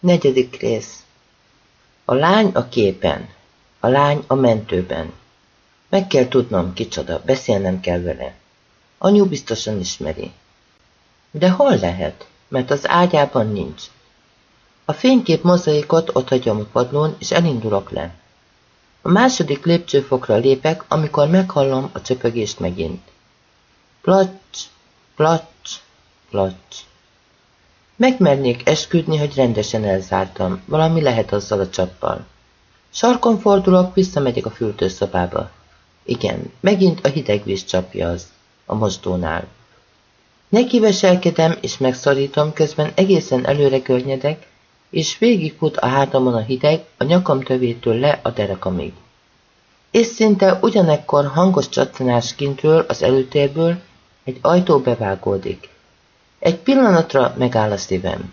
Negyedik rész. A lány a képen. A lány a mentőben. Meg kell tudnom, kicsoda, beszélnem kell vele. Anyu biztosan ismeri. De hol lehet? Mert az ágyában nincs. A fénykép mozaikot ott hagyom a padlón, és elindulok le. A második lépcsőfokra lépek, amikor meghallom a csöpögést megint. Placs, placs, placs. Megmernék esküdni, hogy rendesen elzártam. Valami lehet azzal a csappal. Sarkon fordulok, visszamegyek a fürdőszobába. Igen, megint a hideg víz csapja az, a mosdónál. Nekiveselkedem és megszorítom, közben egészen előre görnyedek, és végigfut a hátamon a hideg, a nyakam tövétől le a derekamig. És szinte ugyanekkor hangos csattanás kintről, az előtérből, egy ajtó bevágódik. Egy pillanatra megáll a szívem.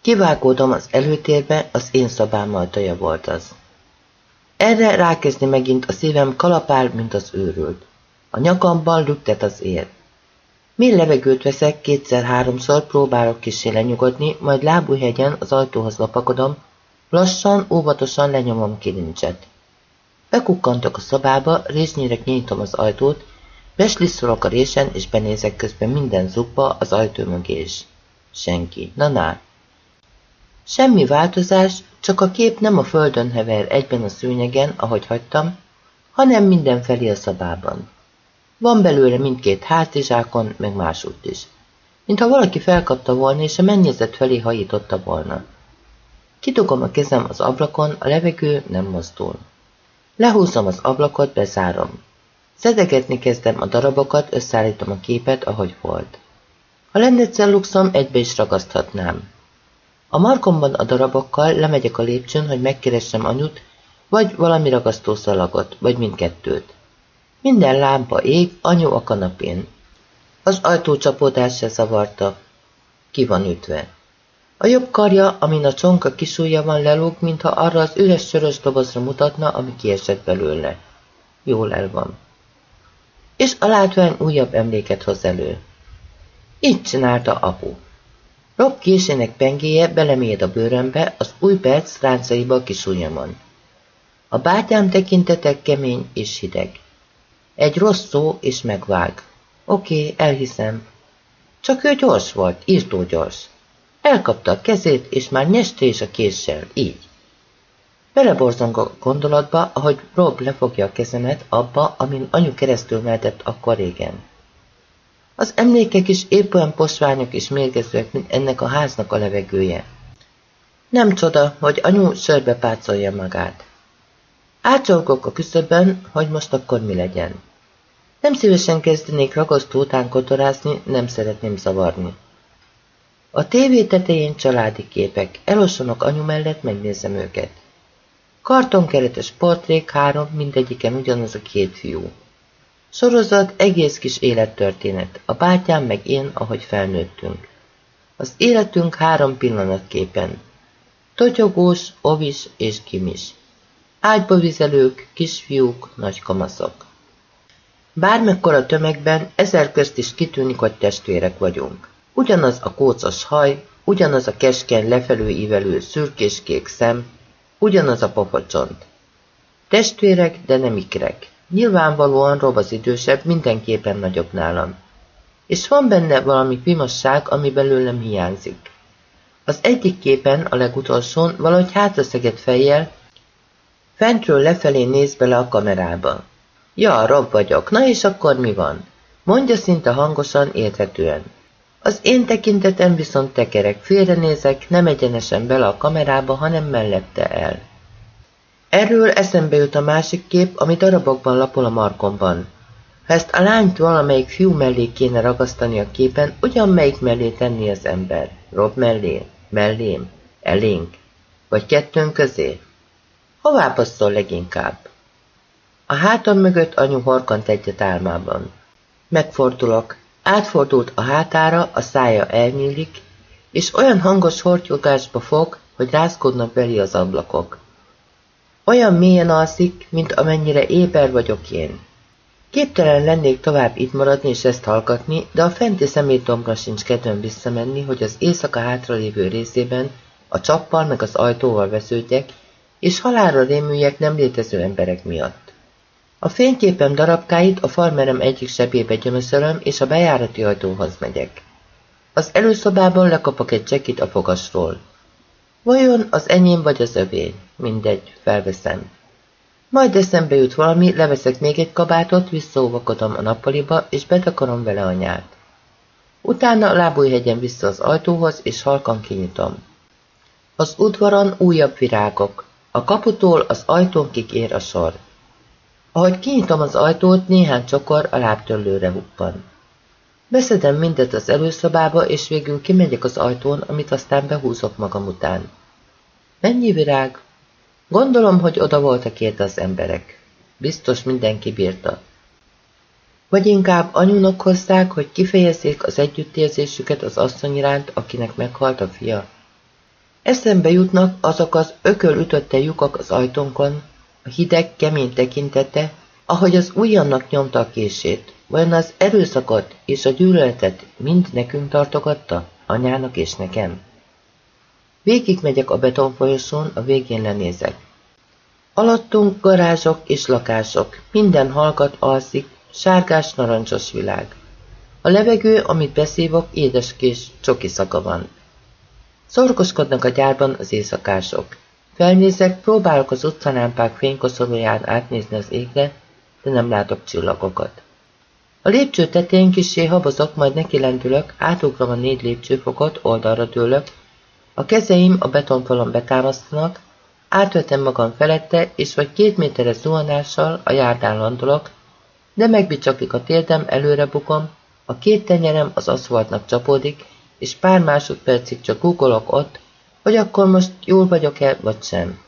Kivágódom az előtérbe, az én szobám ajtaja volt az. Erre rákezdni megint a szívem kalapál, mint az őrült. A nyakamban lüktet az ér. Mély levegőt veszek, kétszer-háromszor próbálok kisé lenyugodni, majd lábújhegyen az ajtóhoz lapakodom, lassan, óvatosan lenyomom kilincset. Bekukkantok a szobába, résznyire nyitom az ajtót, beslisszolok a résen, és benézek közben minden zugba az ajtó mögé is. Senki. Na-na. Semmi változás, csak a kép nem a földön hever egyben a szőnyegen, ahogy hagytam, hanem mindenfelé a szobában. Van belőle mindkét hátizsákon, meg másút is. Mintha valaki felkapta volna, és a mennyezet felé hajította volna. Kidugom a kezem az ablakon, a levegő nem mozdul. Lehúzom az ablakot, bezárom. Szedegetni kezdem a darabokat, összeállítom a képet, ahogy volt. Ha lenne celluxom, egybe is ragaszthatnám. A markomban a darabokkal lemegyek a lépcsőn, hogy megkeressem anyut, vagy valami ragasztó szalagot, vagy mindkettőt. Minden lámpa ég, anyu a kanapén. Az ajtócsapódás se zavarta. Ki van ütve. A jobb karja, amin a csonka kisúlya van, lelóg, mintha arra az üres sörös dobozra mutatna, ami kiesett belőle. Jól el van. És a látvány újabb emléket hoz elő. Így csinálta apu. Rob késének pengéje beleméd a bőrömbe, az új perc ráncaiba a. A bátyám tekintetek kemény és hideg. Egy rossz szó, és megvág. Oké, elhiszem. Csak ő gyors volt, írtó gyors. Elkapta a kezét, és már nyeste is a késsel, így. Beleborzong a gondolatba, ahogy Rob lefogja a kezemet abba, amin anyu keresztül mehetett akkor régen. Az emlékek is épp olyan posványok és mérgezőek, mint ennek a háznak a levegője. Nem csoda, hogy anyu sörbe pácolja magát. Átcsolgok a küszöbön, hogy most akkor mi legyen. Nem szívesen kezdenék ragasztó után kotorázni, nem szeretném zavarni. A tévé tetején családi képek, elosonok anyu mellett, megnézem őket. Kartonkeretes portrék, három, mindegyiken ugyanaz a két fiú. Sorozat, egész kis élettörténet, a bátyám meg én, ahogy felnőttünk. Az életünk három pillanatképen. Totyogós, ovis és kimis. Ágyba vizelők, kisfiúk, nagy kamaszok. Bármekkora tömegben ezer közt is kitűnik, hogy testvérek vagyunk. Ugyanaz a kócos haj, ugyanaz a keskeny lefelő ívelő szürkéskék szem, ugyanaz a pofocsont. Testvérek, de nem ikrek. Nyilvánvalóan Rob az idősebb, mindenképpen nagyobb nálam. És van benne valami pimasság, ami belőlem hiányzik. Az egyik képen, a legutolsón, valahogy hátraszegett fejjel, fentről lefelé néz bele a kamerába. Ja, Rob vagyok, na és akkor mi van? Mondja szinte hangosan, érthetően. Az én tekintetem viszont tekerek, félrenézek, nem egyenesen bele a kamerába, hanem mellette el. Erről eszembe jut a másik kép, ami darabokban lapol a markomban. Ha ezt a lányt valamelyik fiú mellé kéne ragasztani a képen, ugyan melyik mellé tenni az ember? Rob mellé? Mellém? Elénk? Vagy kettőnk közé? Hová passzol leginkább? A hátam mögött anyu horkant egyet álmában. Megfordulok. Átfordult a hátára, a szája elnyílik, és olyan hangos hortyogásba fog, hogy rázkodnak belé az ablakok. Olyan mélyen alszik, mint amennyire éber vagyok én. Képtelen lennék tovább itt maradni és ezt hallgatni, de a fenti szemétdombra sincs kedvem visszamenni, hogy az éjszaka hátralévő részében a csappal meg az ajtóval vesződjek, és halálra rémüljek nem létező emberek miatt. A fényképem darabkáit a farmerem egyik sebébe gyömöszölöm, és a bejárati ajtóhoz megyek. Az előszobában lekapok egy csekit a fogasról. Vajon az enyém vagy az övé? Mindegy, felveszem. Majd eszembe jut valami, leveszek még egy kabátot, visszaóvakodom a nappaliba, és betakarom vele a nyárt. Utána a lábújhegyen vissza az ajtóhoz, és halkan kinyitom. Az udvaron újabb virágok. A kaputól az ajtónkig ér a sor. Ahogy kinyitom az ajtót, néhány csokor a lábtörlőre huppan. Beszedem mindet az előszobába, és végül kimegyek az ajtón, amit aztán behúzok magam után. Mennyi virág? Gondolom, hogy oda voltak érte az emberek. Biztos mindenki bírta. Vagy inkább anyunak hozták, hogy kifejezzék az együttérzésüket az asszony iránt, akinek meghalt a fia. Eszembe jutnak azok az ököl ütötte lyukak az ajtónkon, a hideg, kemény tekintete, ahogy az ujjannak nyomta a kését. Vajon az erőszakot és a gyűlöletet mind nekünk tartogatta, anyának és nekem? Végig megyek a betonfolyosón, a végén lenézek. Alattunk garázsok és lakások, minden hallgat alszik, sárgás narancsos világ. A levegő, amit beszívok, édeskés, csoki szaka van. Szorgoskodnak a gyárban az éjszakások. Felnézek, próbálok az utcalámpák fénykoszorúján átnézni az égre, de nem látok csillagokat. A lépcső tetején kisé habozok, majd neki lendülök, átugrom a négy lépcsőfokot, oldalra dőlök, a kezeim a betonfalon betámasztanak, átvetem magam felette, és vagy két méteres zuhanással a járdán landolok, de megbicsaklik a térdem, előre bukom, a két tenyerem az aszfaltnak csapódik, és pár másodpercig csak googolok ott, hogy akkor most jól vagyok-e, vagy sem.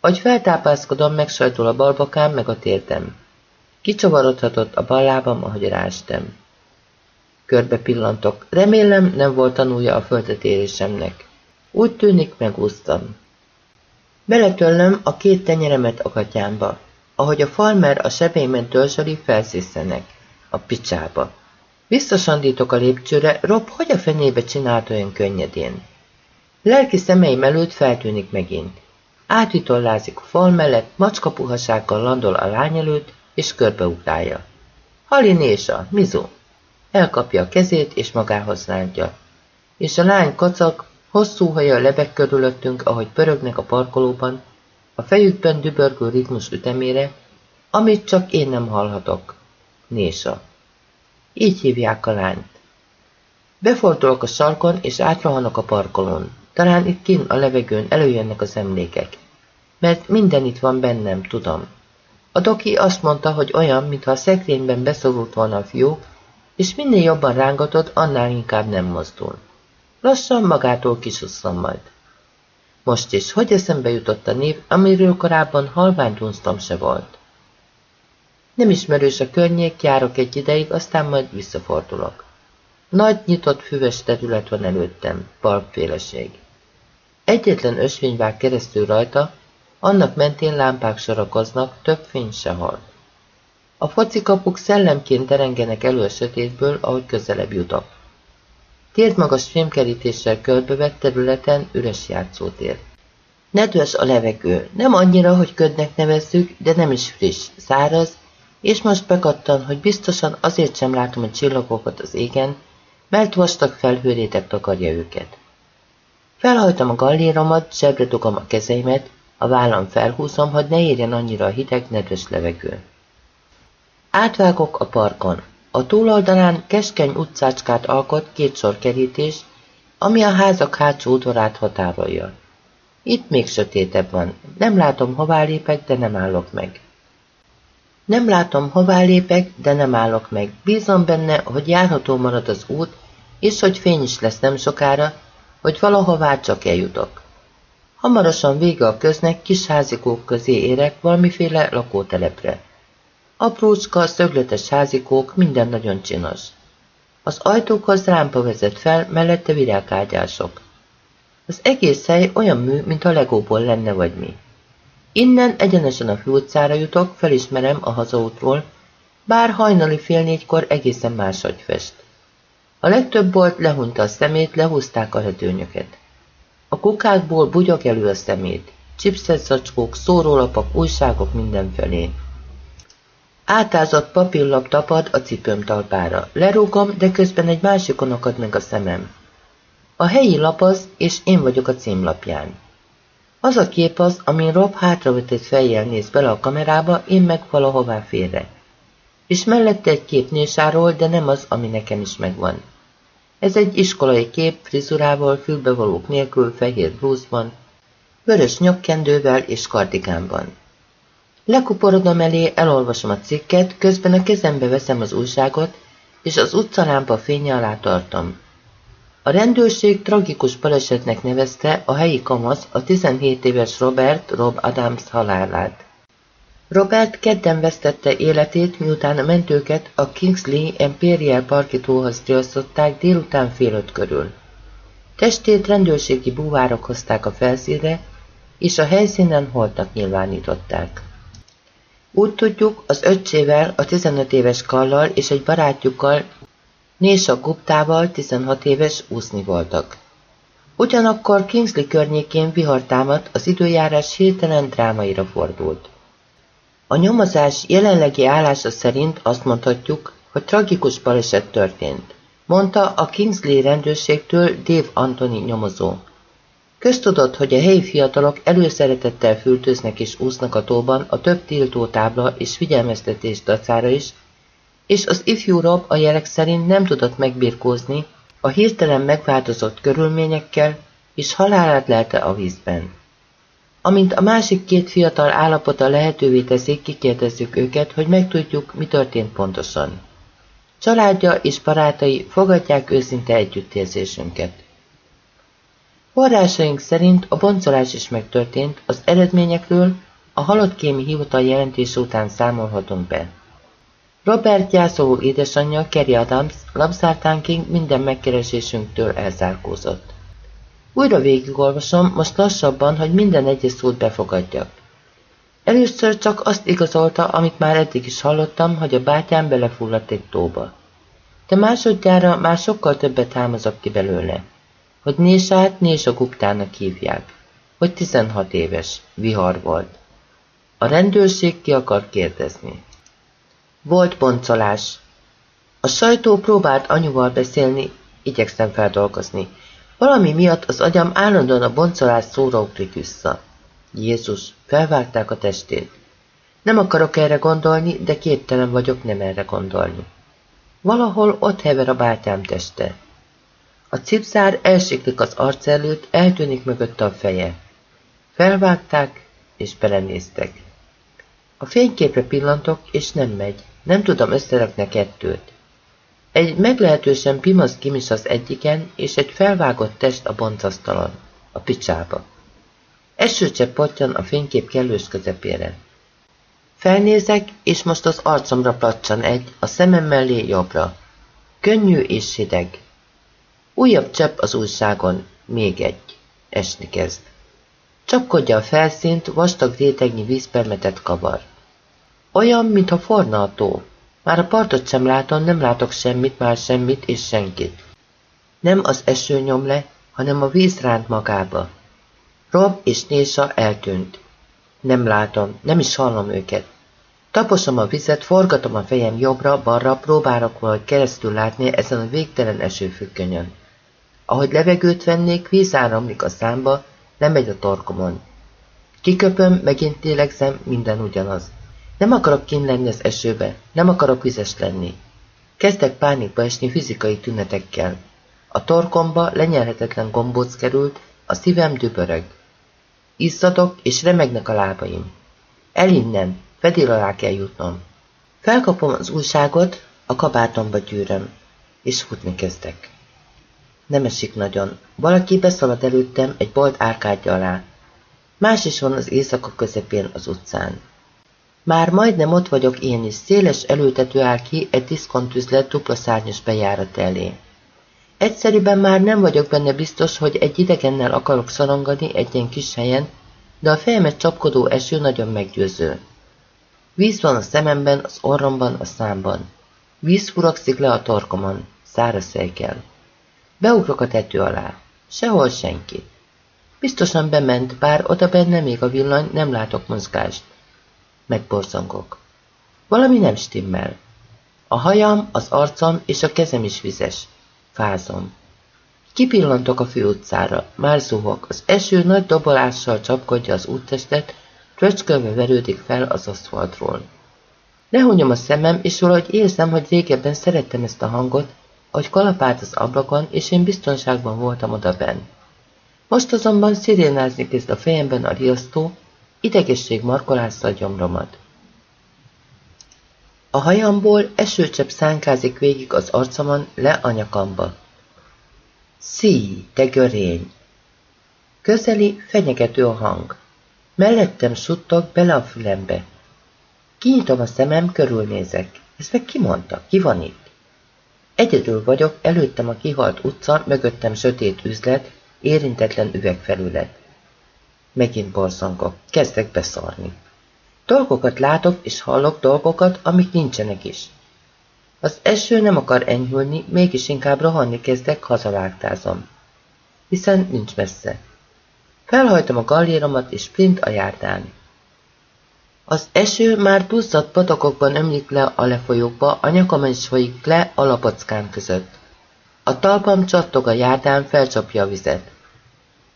Ahogy feltápászkodom, megsajtul a balbakám, meg a térdem. Kicsavarodhatott a bal lábam, ahogy rástem. Körbe pillantok. Remélem, nem volt tanulja a földetérésemnek. Úgy tűnik, megúsztam. Beletöllöm a két tenyeremet a gatyámba. Ahogy a farmer a sebeimet dörzsöli, felszészenek. A picsába. Visszasandítok a lépcsőre, Rob, hogy a fenébe csinált olyan könnyedén? Lelki szemeim előtt feltűnik megint. Átvitollázik a fal mellett, macskapuhasággal landol a lány előtt, és körbeugrálja. Halinésa, Mizu! Elkapja a kezét, és magához rántja. És a lány kacak, hosszú haja lebeg körülöttünk, ahogy pörögnek a parkolóban, a fejükben dübörgő ritmus ütemére, amit csak én nem hallhatok. Nésa. Így hívják a lányt. Befordulok a sarkon, és átrohanok a parkolón. Talán itt kin a levegőn előjönnek az emlékek. Mert minden itt van bennem, tudom. A doki azt mondta, hogy olyan, mintha a szekrényben beszorult volna a fiú, és minél jobban rángatod, annál inkább nem mozdul. Lassan magától kisusszom majd. Most is, hogy eszembe jutott a név, amiről korábban halvány dunsztom se volt. Nem ismerős a környék, járok egy ideig, aztán majd visszafordulok. Nagy, nyitott, füves terület van előttem, parkféleség. Egyetlen ösvény vág keresztül rajta, annak mentén lámpák sorakoznak, több fény sehol. A focikapuk szellemként terengenek elő a sötétből, ahogy közelebb jutok. magas fémkerítéssel körbevett területen üres játszótér. Nedves a levegő, nem annyira, hogy ködnek nevezzük, de nem is friss, száraz, és most bekattan, hogy biztosan azért sem látom a csillagokat az égen, mert vastag felhőrétek takarja őket. Felhajtom a galléromat, zsebre dugom a kezeimet, a vállam felhúzom, hogy ne érjen annyira a hideg, nedves levegő. Átvágok a parkon. A túloldalán keskeny utcácskát alkot két sor kerítés, ami a házak hátsó udvarát határolja. Itt még sötétebb van. Nem látom, hová lépek, de nem állok meg. Nem látom, hová lépek, de nem állok meg. Bízom benne, hogy járható marad az út, és hogy fény is lesz nem sokára, hogy valahová csak eljutok. Hamarosan vége a köznek, kis házikók közé érek valamiféle lakótelepre. Aprócska, szögletes házikók, minden nagyon csinos. Az ajtókhoz rámpa vezet fel, mellette virágágyások. Az egész hely olyan mű, mint a legóból lenne vagy mi. Innen egyenesen a főutcára jutok, felismerem a hazaútról, bár hajnali fél négykor egészen máshogy fest. A legtöbb bolt lehunta a szemét, lehúzták a redőnyöket. A kukákból bugyog elő a szemét. Chipset zacskók, szórólapok, újságok mindenfelé. Átázott papírlap tapad a cipőm talpára. Lerúgom, de közben egy másikon akad meg a szemem. A helyi lap az, és én vagyok a címlapján. Az a kép az, amin Rob hátravetett fejjel néz bele a kamerába, én meg valahová félre. És mellette egy kép de nem az, ami nekem is megvan. Ez egy iskolai kép, frizurával, fülbevalók nélkül, fehér blúzban, vörös nyakkendővel és kardigánban. Lekuporodom elé, elolvasom a cikket, közben a kezembe veszem az újságot, és az utcalámpa fénye alá tartom. A rendőrség tragikus balesetnek nevezte a helyi kamasz a 17 éves Robert Rob Adams halálát. Robert kedden vesztette életét, miután a mentőket a Kingsley Imperial Parki tóhoz riasztották délután fél öt körül. Testét rendőrségi búvárok hozták a felszínre, és a helyszínen holtnak nyilvánították. Úgy tudjuk, az öccsével, a 15 éves Kallal és egy barátjukkal, Nésa Guptával 16 éves úszni voltak. Ugyanakkor Kingsley környékén vihar az időjárás hirtelen drámaira fordult. A nyomozás jelenlegi állása szerint azt mondhatjuk, hogy tragikus baleset történt, mondta a Kingsley rendőrségtől Dave Anthony nyomozó. Köztudott, hogy a helyi fiatalok előszeretettel fültöznek és úsznak a tóban a több tiltó tábla és figyelmeztetés dacára is, és az ifjú Rob a jelek szerint nem tudott megbirkózni a hirtelen megváltozott körülményekkel, és halálát lelte a vízben. Amint a másik két fiatal állapota lehetővé teszik, kikérdezzük őket, hogy megtudjuk, mi történt pontosan. Családja és barátai fogadják őszinte együttérzésünket. Forrásaink szerint a boncolás is megtörtént, az eredményekről a halott kémi hivatal jelentés után számolhatunk be. Robert gyászoló édesanyja, Kerry Adams, labzártánként minden megkeresésünktől elzárkózott. Újra végigolvasom, most lassabban, hogy minden egyes szót befogadjak. Először csak azt igazolta, amit már eddig is hallottam, hogy a bátyám belefulladt egy tóba. De másodjára már sokkal többet hámozok ki belőle hogy Nésát Nésa Guptának hívják, hogy 16 éves, vihar volt. A rendőrség ki akar kérdezni. Volt boncolás. A sajtó próbált anyuval beszélni, igyekszem feldolgozni. Valami miatt az agyam állandóan a boncolás szóra ugrik vissza. Jézus, felvágták a testét. Nem akarok erre gondolni, de képtelen vagyok nem erre gondolni. Valahol ott hever a bátyám teste. A cipzár elsiklik az arc előtt, eltűnik mögötte a feje. Felvágták, és belenéztek. A fényképre pillantok, és nem megy. Nem tudom összerakni a kettőt. Egy meglehetősen pimasz gimis az egyiken, és egy felvágott test a boncasztalon, a picsába. Esőcsepp potyan a fénykép kellős közepére. Felnézek, és most az arcomra placsan egy, a szemem mellé jobbra. Könnyű és hideg. Újabb csepp az újságon, még egy. Esni kezd. Csapkodja a felszínt, vastag rétegnyi vízpermetet kavar. Olyan, mintha forna a tó. Már a partot sem látom, nem látok semmit, már semmit és senkit. Nem az eső nyom le, hanem a víz ránt magába. Rob és Nésa eltűnt. Nem látom, nem is hallom őket. Taposom a vizet, forgatom a fejem jobbra-balra, próbálok valahogy keresztül látni ezen a végtelen esőfüggönyön. Ahogy levegőt vennék, víz áramlik a számba, nem megy a torkomon. Kiköpöm, megint lélegzem, minden ugyanaz. Nem akarok kint lenni az esőbe, nem akarok vizes lenni. Kezdek pánikba esni fizikai tünetekkel. A torkomba lenyelhetetlen gombóc került, a szívem dübörög. Izzadok, és remegnek a lábaim. El innen, fedél alá kell jutnom. Felkapom az újságot, a kabátomba gyűröm, és futni kezdek. Nem esik nagyon. Valaki beszalad előttem egy bolt árkádja alá. Más is van az éjszaka közepén az utcán. Már majdnem ott vagyok én is, széles előtető áll ki egy diszkontüzlet dupla szárnyas bejárat elé. Egyszerűen már nem vagyok benne biztos, hogy egy idegennel akarok szorongani egy ilyen kis helyen, de a fejemet csapkodó eső nagyon meggyőző. Víz van a szememben, az orromban, a számban. Víz furakszik le a torkomon, száraz kell. Beugrok a tető alá. Sehol senki. Biztosan bement, bár oda benne még a villany, nem látok mozgást. Megborzongok. Valami nem stimmel. A hajam, az arcom és a kezem is vizes. Fázom. Kipillantok a főutcára. Már zuhok. Az eső nagy dobolással csapkodja az úttestet, Fröcskölve verődik fel az aszfaltról. Lehúnyom a szemem, és valahogy érzem, hogy régebben szerettem ezt a hangot, ahogy kalapált az ablakon, és én biztonságban voltam oda benn. Most azonban szirénázni kezd a fejemben a riasztó, idegesség markolásza a gyomromat. A hajamból esőcsepp szánkázik végig az arcomon le a nyakamba. Te görény! Közeli, fenyegető a hang. Mellettem suttog bele a fülembe. Kinyitom a szemem, körülnézek. Ezt meg ki mondta? Ki van itt? Egyedül vagyok, előttem a kihalt utca, mögöttem sötét üzlet, érintetlen üvegfelület. Megint borzongok, kezdek beszarni. Dolgokat látok és hallok dolgokat, amik nincsenek is. Az eső nem akar enyhülni, mégis inkább rohanni kezdek, hazavágtázom. Hiszen nincs messze. Felhajtom a galléromat és sprint a járdán. Az eső már duzzadt patakokban ömlik le a lefolyókba, a nyakamon is folyik le a lapockám között. A talpam csattog a járdán, felcsapja a vizet.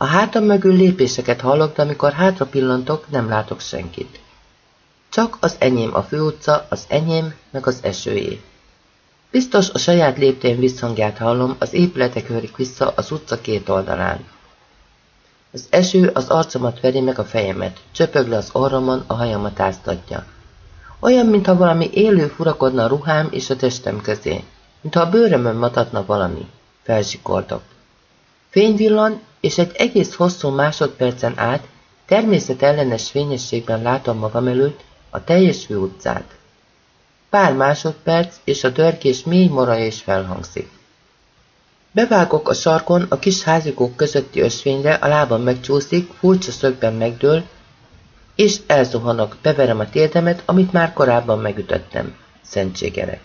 A hátam mögül lépéseket hallok, de amikor hátra pillantok, nem látok senkit. Csak az enyém a főutca, az enyém, meg az esőjé. Biztos a saját léptén visszhangját hallom, az épületek hörik vissza az utca két oldalán. Az eső az arcomat veri meg a fejemet, csöpög le az orromon, a hajamat áztatja. Olyan, mintha valami élő furakodna a ruhám és a testem közé, mintha a bőrömön matatna valami. Felzsikoltok. Fényvillan, és egy egész hosszú másodpercen át természetellenes fényességben látom magam előtt a teljes főutcát. Pár másodperc, és a törkés mély moraja is felhangzik. Bevágok a sarkon, a kis házikók közötti ösvényre, a lábam megcsúszik, furcsa szögben megdől, és elzuhanok, beverem a térdemet, amit már korábban megütöttem. Szentségerek.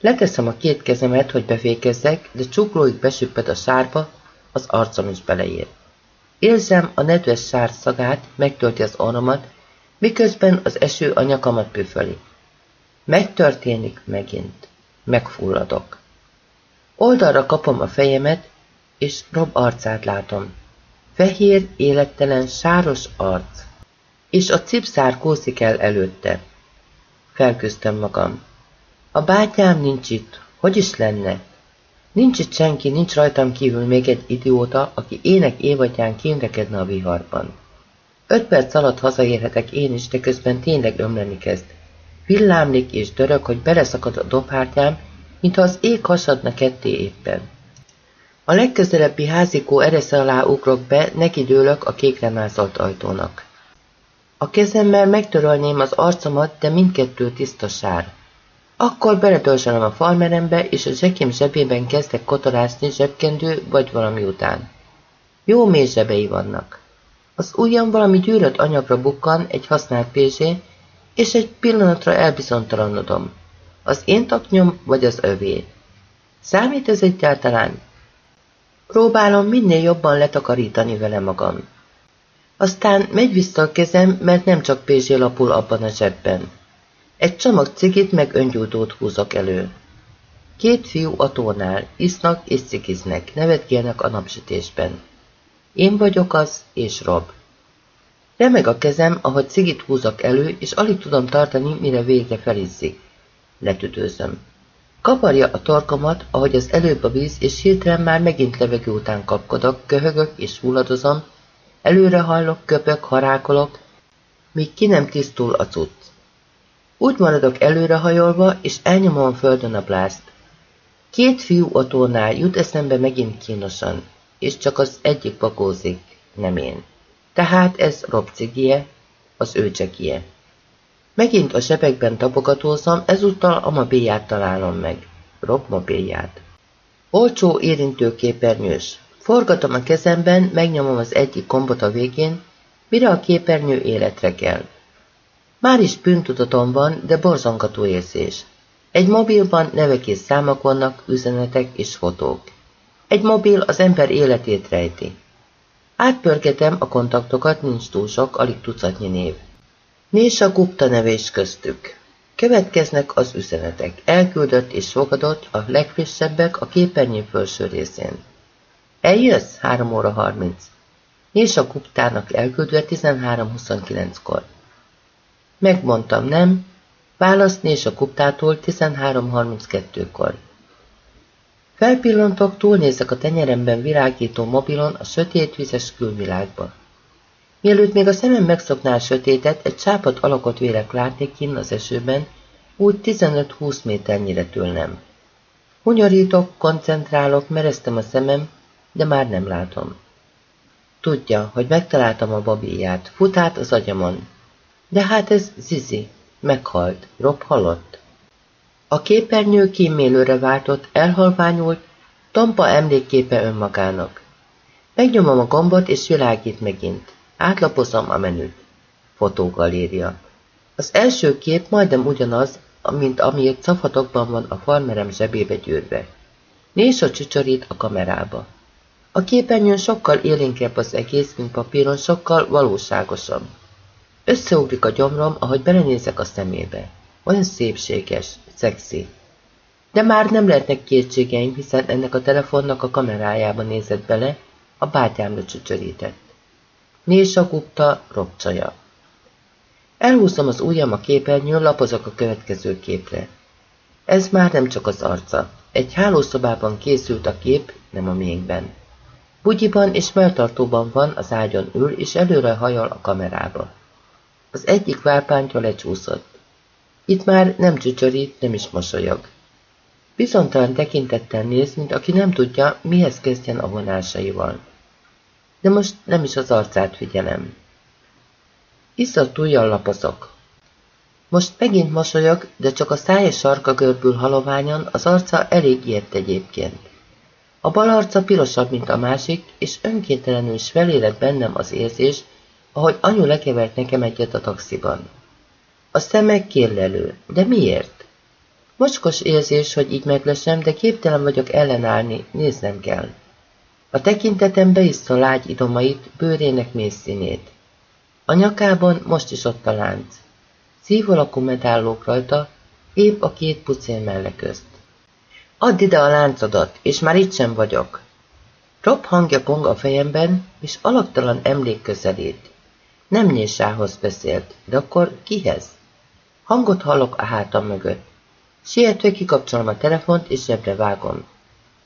Leteszem a két kezemet, hogy befékezzek, de csuklóig besüpped a sárba, az arcom is beleér. Érzem a nedves sár szagát, megtölti az orromat, miközben az eső a nyakamat püföli. Megtörténik megint. Megfulladok. Oldalra kapom a fejemet, és Rob arcát látom. Fehér, élettelen, sáros arc. És a cipszár kószik el előtte. Felküzdtem magam. A bátyám nincs itt. Hogy is lenne? Nincs itt senki, nincs rajtam kívül még egy idióta, aki ének évatján kémrekedne a viharban. Öt perc alatt hazaérhetek én is, de közben tényleg ömleni kezd. Villámlik és dörög, hogy beleszakad a dobhártyám, mintha az ég hasadna ketté éppen. A legközelebbi házikó eresze alá ugrok be, neki dőlök a kékre mászolt ajtónak. A kezemmel megtörölném az arcomat, de mindkettő tiszta sár. Akkor beledörzselem a farmerembe, és a zsekim zsebében kezdek kotorászni zsebkendő vagy valami után. Jó mély zsebei vannak. Az ujjam valami gyűrött anyagra bukkan, egy használt pézsé, és egy pillanatra elbizontalanodom. Az én taknyom, vagy az övé? Számít ez egyáltalán? Próbálom minél jobban letakarítani vele magam. Aztán megy vissza a kezem, mert nem csak pézsé lapul abban a zsebben. Egy csomag cigit meg öngyújtót húzok elő. Két fiú a tónál, isznak és cikiznek, nevetgélnek a napsütésben. Én vagyok az, és Rob. Remeg a kezem, ahogy cigit húzok elő, és alig tudom tartani, mire végre felizzik. Letüdőzöm. Kaparja a torkomat, ahogy az előbb a víz, és hirtelen már megint levegő után kapkodok, köhögök és fulladozom, előre hallok, köpök, harákolok, míg ki nem tisztul a cucc. Úgy maradok előrehajolva, és elnyomom földön a blászt. Két fiú a tónál jut eszembe megint kínosan, és csak az egyik pakózik, nem én. Tehát ez Rob az ő. Megint a zsebekben tapogatózom, ezúttal a mobilját találom meg. Rob mobilját. Olcsó érintőképernyős. Forgatom a kezemben, megnyomom az egyik kombot a végén, mire a képernyő életre kell. Már is bűntudatom van, de borzongató érzés. Egy mobilban nevek és számok vannak, üzenetek és fotók. Egy mobil az ember életét rejti. Átpörgetem a kontaktokat, nincs túl sok, alig tucatnyi név. Nézs a Gupta neve is köztük. Következnek az üzenetek. Elküldött és fogadott, a legfrissebbek a képernyő felső részén. Eljössz? 3 óra 30. Nézs a Guptának elküldve 13.29-kor. Megmondtam, nem? Választ Nézs a Guptától 13.32-kor. Felpillantok, túlnézek a tenyeremben virágító mobilon a sötét vizes külvilágba. Mielőtt még a szemem megszokná a sötétet, egy csápat alakot vélek látni kinn az esőben, úgy 15-20 méternyire tőlem. Hunyorítok, koncentrálok, mereztem a szemem, de már nem látom. Tudja, hogy megtaláltam a babíját, fut át az agyamon. De hát ez Zizi, meghalt, Rob halott. A képernyő kímélőre váltott, elhalványult, Tampa emlékképe önmagának. Megnyomom a gombot, és világít megint. Átlapozom a menüt. Fotógaléria. Az első kép majdnem ugyanaz, mint amiért szafatokban van a farmerem zsebébe gyűrve. Nézd a csücsörít a kamerába. A képernyőn sokkal élénkebb az egész, mint papíron, sokkal valóságosabb. Összeugrik a gyomrom, ahogy belenézek a szemébe. Olyan szépséges, szexi. De már nem lehetnek kétségeim, hiszen ennek a telefonnak a kamerájába nézett bele, a bátyámra csücsörített. Nésa gupta, robcsaja. Elhúzom az ujjam a képernyőn, lapozok a következő képre. Ez már nem csak az arca. Egy hálószobában készült a kép, nem a miénkben. Bugyiban és melltartóban van, az ágyon ül, és előre hajol a kamerába. Az egyik válpántja lecsúszott. Itt már nem csücsörít, nem is mosolyog. Bizontalan tekintettel néz, mint aki nem tudja, mihez kezdjen a vonásaival. De most nem is az arcát figyelem. Iszat ujjal lapozok. Most megint mosolyog, de csak a szája sarka görbül haloványan, az arca elég ilyet egyébként. A bal arca pirosabb, mint a másik, és önkéntelenül is feléled bennem az érzés, ahogy anyu lekevert nekem egyet a taxiban. A szeme kérlelő, de miért? Mocskos érzés, hogy így meglesem, de képtelen vagyok ellenállni, néznem kell. A tekintetem beissza lágy idomait, bőrének mély színét. A nyakában most is ott a lánc. Szív alakú medállók rajta, épp a két pucér melle közt. Add ide a láncodat, és már itt sem vagyok. Rob hangja pong a fejemben, és alaktalan emlék közelít. Nem Nyésához beszélt, de akkor kihez? Hangot hallok a hátam mögött. Sietve kikapcsolom a telefont, és zsebre vágom.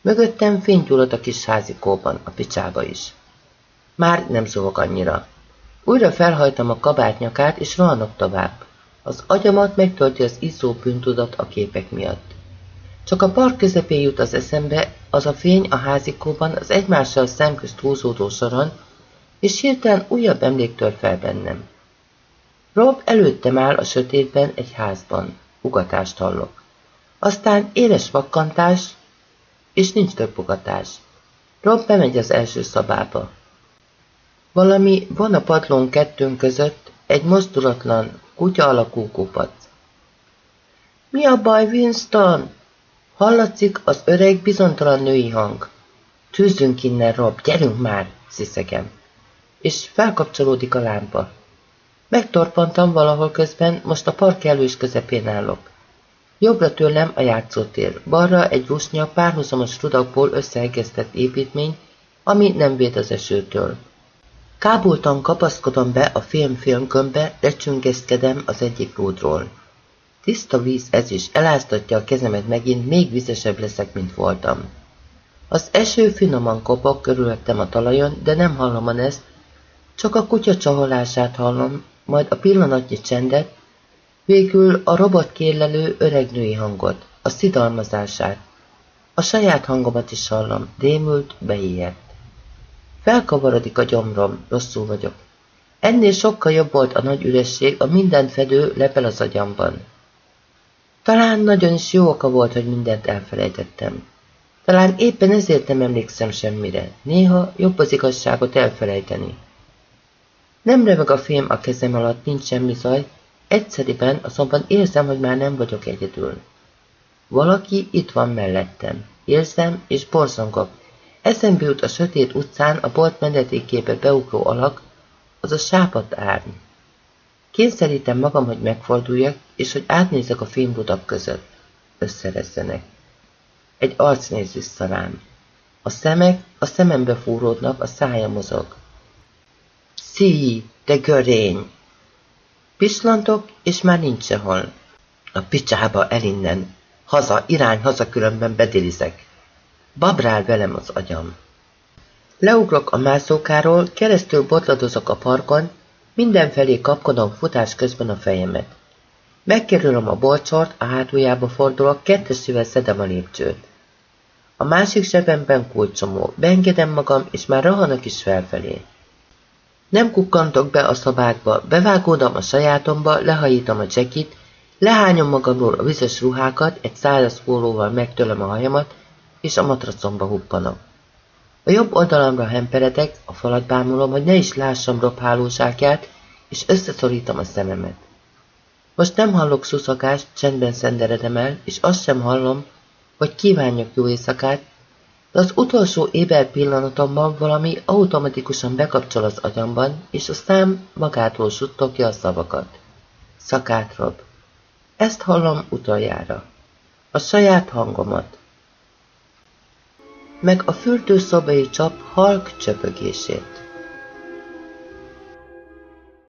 Mögöttem fénygyullad a kis házikóban, a picsába is. Már nem zúgok annyira. Újra felhajtam a kabát nyakát, és rohanok tovább. Az agyamat megtölti az izzó bűntudat a képek miatt. Csak a park közepén jut az eszembe, az a fény a házikóban, az egymással szemközt húzódó soron, és hirtelen újabb emlék tör fel bennem. Rob előttem áll a sötétben egy házban. Ugatást hallok. Aztán éles vakkantás, és nincs több ugatás. Rob bemegy az első szabába. Valami van a padlón kettőnk között, egy mozdulatlan, kutya alakú kupac. Mi a baj, Winston? Hallatszik az öreg, bizontalan női hang. Tűzzünk innen, Rob, gyerünk már, sziszegem. És felkapcsolódik a lámpa. Megtorpantam valahol közben, most a park elős közepén állok. Jobbra tőlem a játszótér, balra egy vusnya párhuzamos rudakból összeegeztett építmény, ami nem véd az esőtől. Kábultan kapaszkodom be a film-filmkömbe, lecsüngeszkedem az egyik rúdról. Tiszta víz ez is, eláztatja a kezemet megint, még vizesebb leszek, mint voltam. Az eső finoman kopog körülöttem a talajon, de nem hallom a ezt, csak a kutya csaholását hallom, majd a pillanatnyi csendet, végül a robot kérlelő öreg női hangot, a szidalmazását. A saját hangomat is hallom, démült, beijedt. Felkavarodik a gyomrom, rosszul vagyok. Ennél sokkal jobb volt a nagy üresség, a mindent fedő lepel az agyamban. Talán nagyon is jó oka volt, hogy mindent elfelejtettem. Talán éppen ezért nem emlékszem semmire. Néha jobb az igazságot elfelejteni. Nem reveg a fém a kezem alatt, nincs semmi zaj, egyszeriben azonban érzem, hogy már nem vagyok egyedül. Valaki itt van mellettem. Érzem és borzongok. Eszembe jut a sötét utcán a bolt menedékébe beugró alak, az a sápadt árny. Kényszerítem magam, hogy megforduljak, és hogy átnézek a fémrudak között. Összerezzenek. Egy arc néz vissza rám. A szemek a szemembe fúródnak, a szája mozog. Szí, te görény! Pislantok, és már nincs sehol. A picsába el innen. Haza, irány haza, különben bedilizek. Babrál velem az agyam. Leugrok a mászókáról, keresztül botladozok a parkon, mindenfelé kapkodom futás közben a fejemet. Megkerülöm a bolcsort, a hátuljába fordulok, kettesűvel szedem a lépcsőt. A másik zsebemben kulcsomó, beengedem magam, és már rohanok is felfelé. Nem kukkantok be a szobákba, bevágódom a sajátomba, lehajítom a csekit, lehányom magamról a vizes ruhákat, egy száraz pólóval megtölöm a hajamat, és a matracomba huppanok. A jobb oldalamra hemperedek, a falat bámulom, hogy ne is lássam Rob hálóságját, és összeszorítom a szememet. Most nem hallok szuszakást, csendben szenderedem el, és azt sem hallom, hogy kívánjak jó éjszakát, de az utolsó éber pillanatomban valami automatikusan bekapcsol az agyamban, és a szám magától suttogja a szavakat. Szakátrob. Ezt hallom utoljára. A saját hangomat. Meg a fürdőszobai csap halk csöpögését.